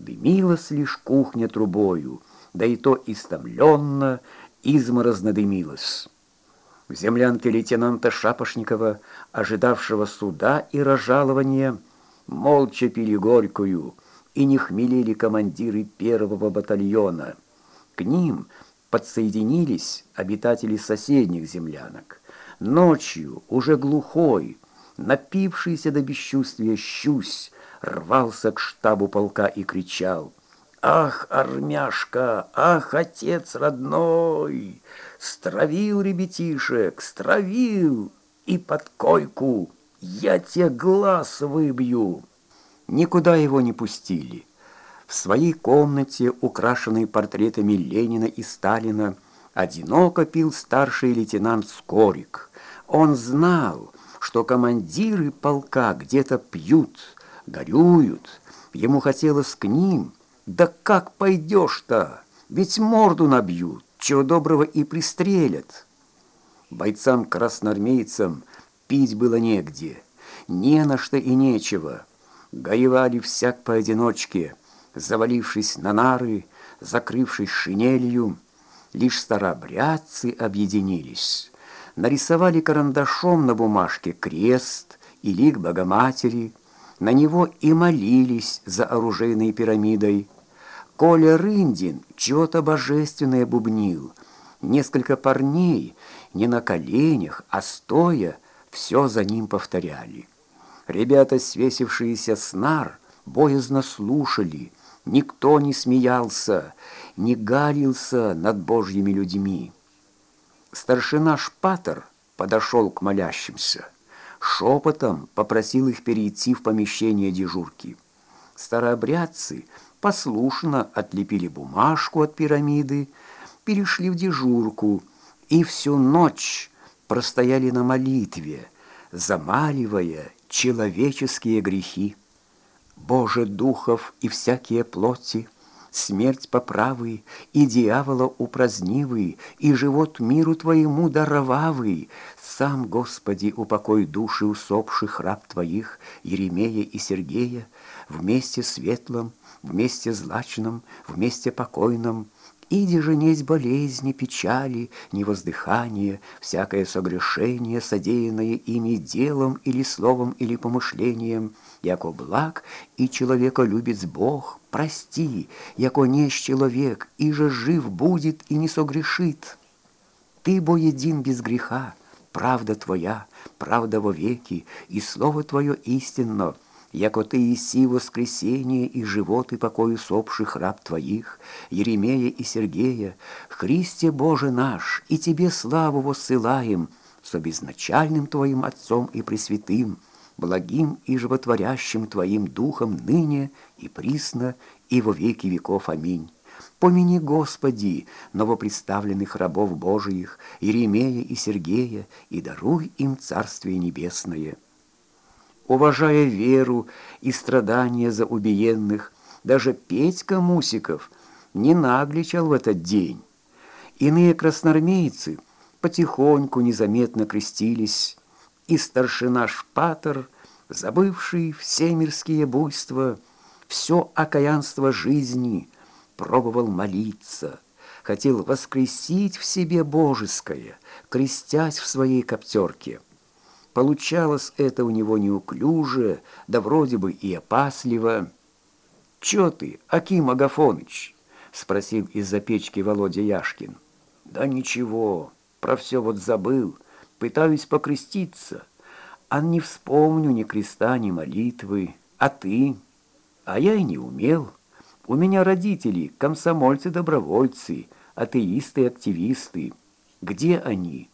Дымилась лишь кухня трубою, да и то истомленно, изморозно дымилась. В землянке лейтенанта Шапошникова, ожидавшего суда и разжалования, молча пили горькую, и не хмелели командиры первого батальона. К ним подсоединились обитатели соседних землянок. Ночью, уже глухой, напившийся до бесчувствия щусь, рвался к штабу полка и кричал «Ах, армяшка! Ах, отец родной! Стравил ребятишек, стравил! И под койку! Я тебе глаз выбью!» Никуда его не пустили. В своей комнате, украшенной портретами Ленина и Сталина, одиноко пил старший лейтенант Скорик. Он знал, что командиры полка где-то пьют, горюют. Ему хотелось к ним. Да как пойдешь-то? Ведь морду набьют, чего доброго и пристрелят. Бойцам-красноармейцам пить было негде, не на что и нечего. Гаевали всяк поодиночке, завалившись на нары, закрывшись шинелью. Лишь старобрядцы объединились, нарисовали карандашом на бумажке крест и лик Богоматери, на него и молились за оружейной пирамидой. Коля Рындин чего-то божественное бубнил. Несколько парней не на коленях, а стоя все за ним повторяли. Ребята, свесившиеся с нар, боязно слушали. Никто не смеялся, не галился над божьими людьми. Старшина Шпатер подошел к молящимся шепотом попросил их перейти в помещение дежурки. Старообрядцы послушно отлепили бумажку от пирамиды, перешли в дежурку и всю ночь простояли на молитве, замаливая человеческие грехи. Боже духов и всякие плоти, смерть поправый, и дьявола упразднивый, и живот миру Твоему даровавый. Сам, Господи, упокой души усопших раб Твоих, Еремея и Сергея, вместе светлом, вместе злачном, вместе покойном, Иди же несть болезни, печали, невоздыхание, всякое согрешение, содеянное ими делом или словом или помышлением, яко благ и человека любит Бог, прости, яко нещ человек, и же жив будет и не согрешит. Ты, бо един без греха, правда твоя, правда во веки, и слово твое истинно, яко ты иси воскресение и живот и покой усопших раб твоих, Еремея и Сергея, Христе Боже наш, и тебе славу воссылаем, со безначальным твоим Отцом и Пресвятым, благим и животворящим Твоим Духом ныне и присно и во веки веков. Аминь. Помяни, Господи, новопредставленных рабов Божиих, Иеремея и Сергея, и даруй им Царствие Небесное. Уважая веру и страдания за убиенных, даже Петька Мусиков не нагличал в этот день. Иные красноармейцы потихоньку незаметно крестились, и старшина Шпатер, забывший все мирские буйства, все окаянство жизни, пробовал молиться, хотел воскресить в себе божеское, крестясь в своей коптерке. Получалось это у него неуклюже, да вроде бы и опасливо. «Чё ты, Аким Агафоныч?» — спросил из-за печки Володя Яшкин. «Да ничего, про все вот забыл» пытаюсь покреститься, а не вспомню ни креста, ни молитвы. А ты? А я и не умел. У меня родители, комсомольцы-добровольцы, атеисты-активисты. Где они?»